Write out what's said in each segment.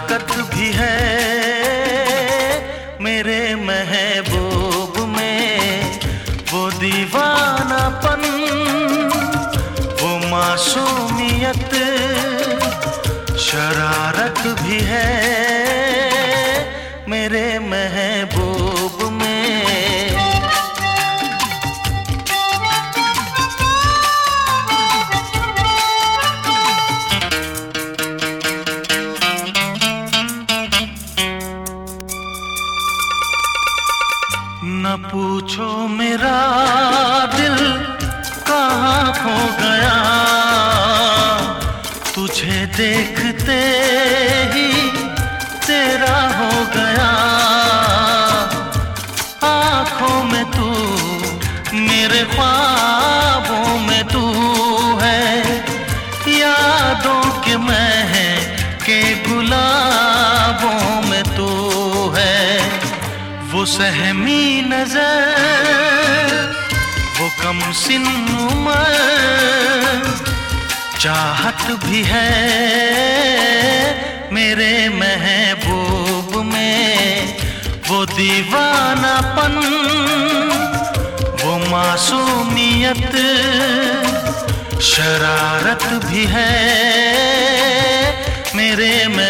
ताकत भी है मेरे महबूब में। वो दीवानापन वो मासूमियत शरारत भी है। मेरा दिल कहाँ खो गया। तुझे देखते ही तेरा हो गया। आँखों में तू, मेरे ख्वाबों में तू है। यादों के मैं के गुलाबों में तू है। वो सहमी नज़र वो कम सिन उमर चाहत भी है मेरे महबूब में। वो दीवानापन, वो मासूमियत, शरारत भी है मेरे महबूब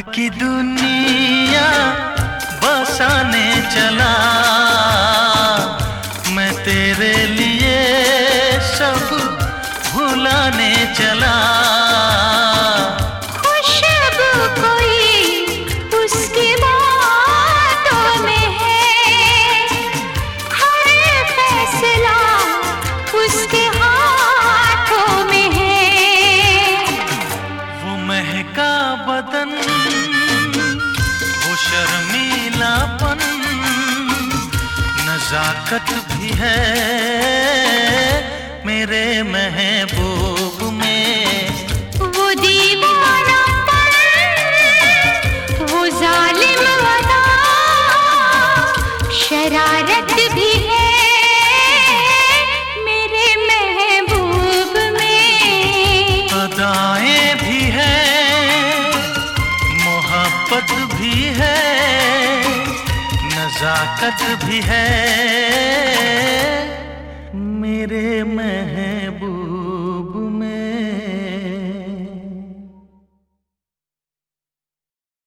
की दुनिया बसाने चला। नजाकत भी है मेरे महबूब। नजाकत भी है।